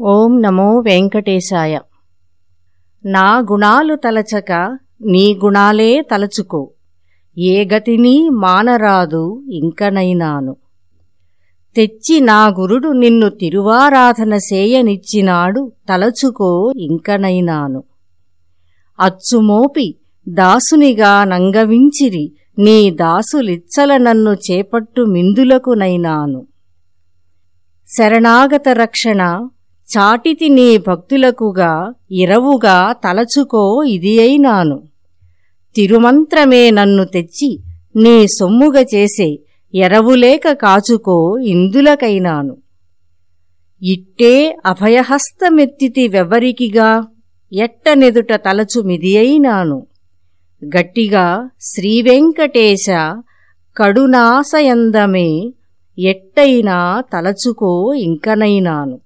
ఓం నమో వెంకటేశాయ. నా గుణాలు తలచక నీ గుణాలే తలచుకో. ఏ గతిని మానరాదు ఇంకనైనాను. తెచ్చి నా గురుడు నిన్ను తిరువారాధన సేయనిచ్చినాడు తలచుకో ఇంకనైనాను. అచ్చుమోపి దాసునిగా నంగవించిరి నీ దాసులిచ్చల నన్ను చేపట్టు మిందులకునైనాను శరణాగత రక్షణ చాటితి నీ భక్తులకుగా ఇరవుగా తలచుకో ఇది అయినాను. తిరుమంత్రమే నన్ను తెచ్చి నీ సొమ్ముగ చేసే ఎరవులేక కాచుకో ఇందులకైనాను. ఇట్టే అభయహస్తమెత్తితి వెవ్వరికిగా ఎట్టనెదుట తలచు అయినాను. గట్టిగా శ్రీవెంకటేశ కడునాశయందమే ఎట్టయినా తలచుకో ఇంకనైనాను.